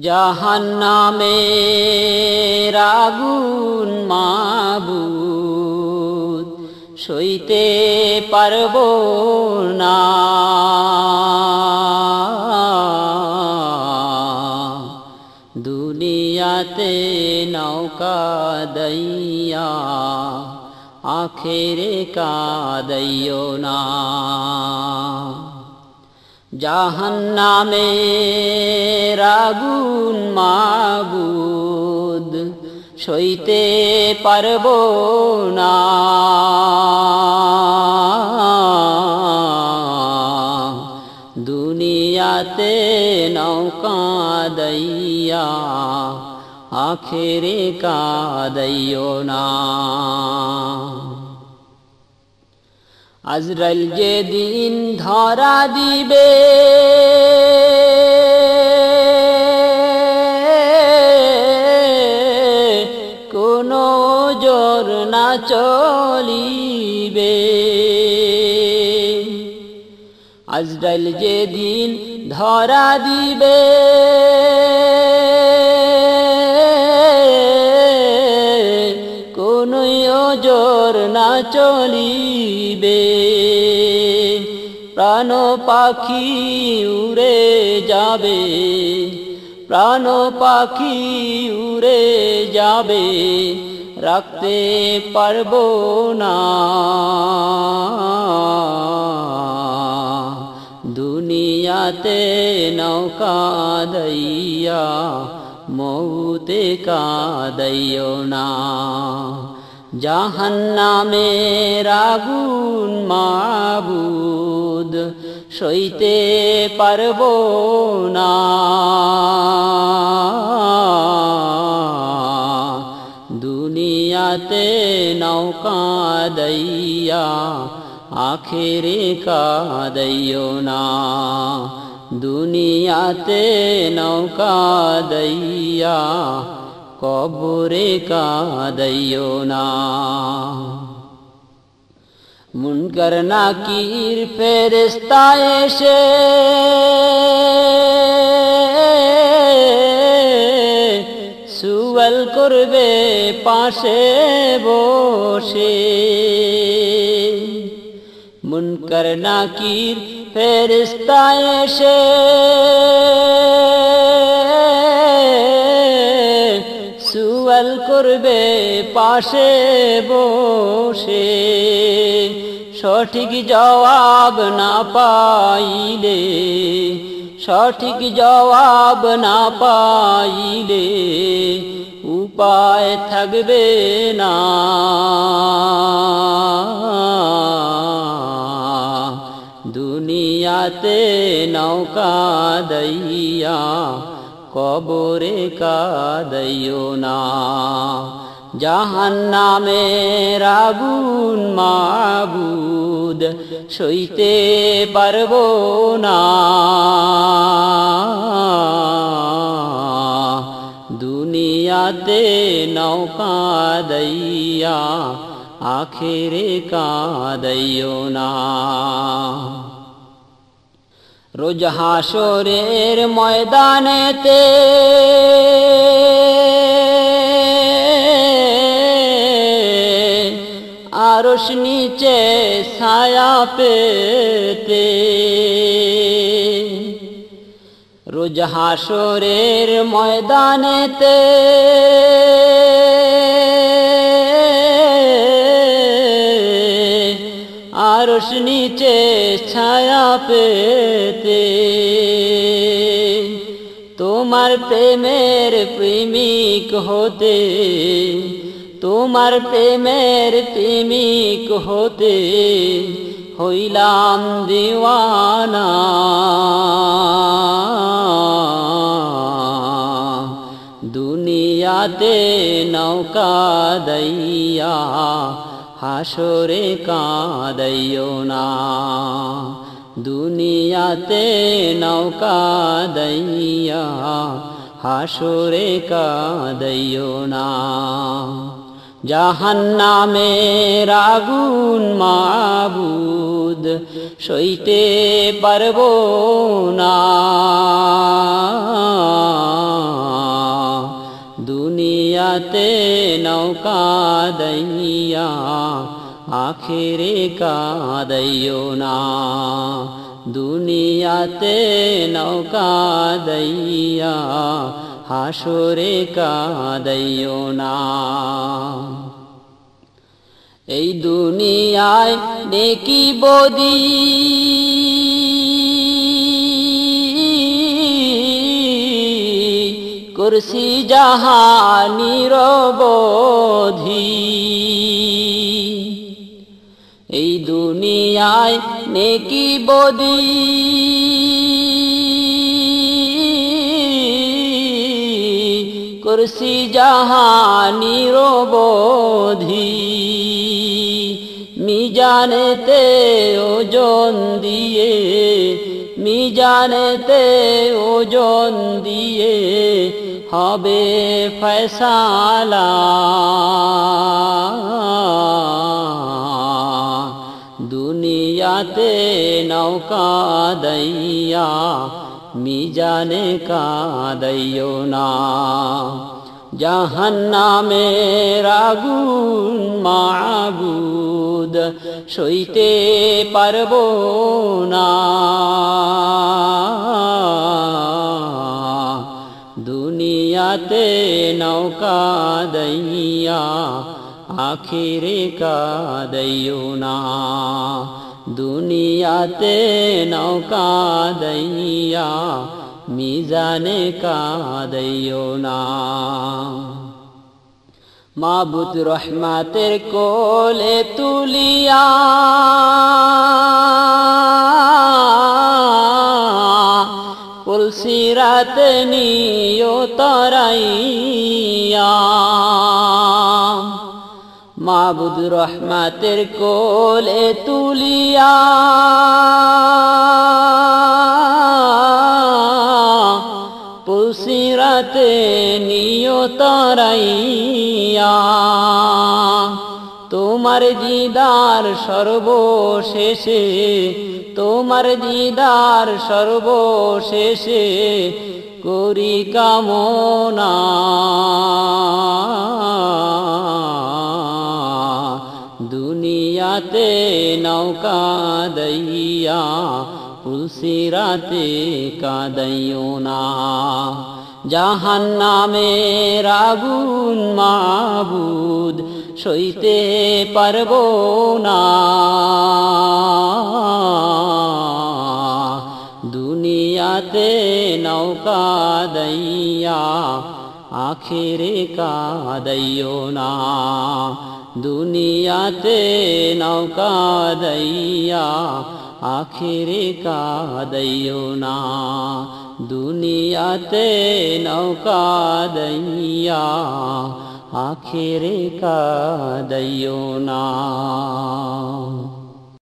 জাহান্নামে রাগুন মাবুদ সইতে পারব না। দুনিয়াতে নৌকা দইয়া আখেরে কাদইও না। জাহান্নামে রাগুন মাবুদ সইতে পারব না। দুনিয়াতে নৌকা দইয়া আখেরে কাদইও না। আজরাইল যেদিন ধরা দিবে কোনো জোর না চলিবে। আজরাইল যেদিন ধরা দিবে কোন জোর চলিবে। প্রাণ পাখি উড়ে যাবে, প্রাণ পাখি উড়ে যাবে, রাখতে পারব না। দুনিয়াতে নৌকা দইয়া, মৌতে কাদইও না। জাহান্নামে রাগুন মাবুদ, সইতে পারব না। দুনিয়াতে নৌকা দইয়া, আখেরে কাদইও না। দুনিয়াতে নৌকা দইয়া কবরে কাদইও না। মুনকর নাকির ফেরেস্তা এসে সুয়াল করবে পাশে বসে। মুনকর নাকির ফেরিস্তা এসে সুয়াল করবে পাশে বসে। সঠিক জবাব না পাইলে, সঠিক জবাব না পাইলে উপায় থাকবে না। দুনিয়াতে নৌকা দইয়া কবরে কাদইও না। জাহান্নামে রাগুন মাবুদ, সইতে পারব না। দুনিয়াতে নৌকা দইয়া, আখেরে কাদইও না। রোজ হাসরের ময়দানেতে। আরস নিচে ছায়া পেতে। রোজ হাসরের ময়দানেতে। আরস নিচে ছায়া পেতে। তোমার প্রেমের প্রেমিক হতে, তোমার প্রেমের প্রেমিক হতে হইলাম দিওয়ানা। দুনিয়াতে নৌকা দইয়া হাসরে কাদইও না। দুনিয়াতে নৌকা দইয়া হাসরে কাদইও না। জাহান্নামে রাগুন মাবুদ, সইতে পারব না। দুনিয়াতে নৌকা দইয়া, আখেরে কাদাইও না। দুনিয়াতে নৌকা দইয়া, হাসরে কাদাইও না। এই দুনিয়ায় নেকি বদি কুরসি জাহানির বোধি এই দুনিয়ায় নেকি বদি। কুরসি জাহানির বোধি মিজানেতে ওজন দিয়ে, মিজানেতে ওজন দিয়ে হবে ফয়সালা। দুনিয়াতে নৌকা দইয়া মিজানে কাদাইও না। জাহান্নামে রাগুন মাবুদ সইতে পারব না। দুনিয়াতে নৌকা দইয়া আখিরে কাদাইও না দুনিয়াতে নৌকা দইয়া মিজানে কাদাইও না মাবুদ রহমাতের কোলে তুলিয়া পুলসিরাত নিও তরাইয়া। মাবুদ রহমাতের কোলে তুলিয়া। পুলসিরাতে নিও তরাইয়া। তোমার দিদার সর্বশেষে তোমার দিদার সর্বশেষে করি কামনা। দুনিয়াতে নৌকা দইয়া তুলসিরাতে কাদাইও না। জাহান নামে রাগুন মাবুদ সইতে পারব না। ते नौका दैया आखिरे का दैयो ना दुनिया ते नौका दयाना दुनिया ते नौका दया दोना